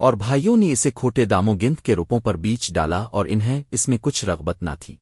اور بھائیوں نے اسے کھوٹے داموں گنت کے روپوں پر بیچ ڈالا اور انہیں اس میں کچھ رغبت نہ تھی۔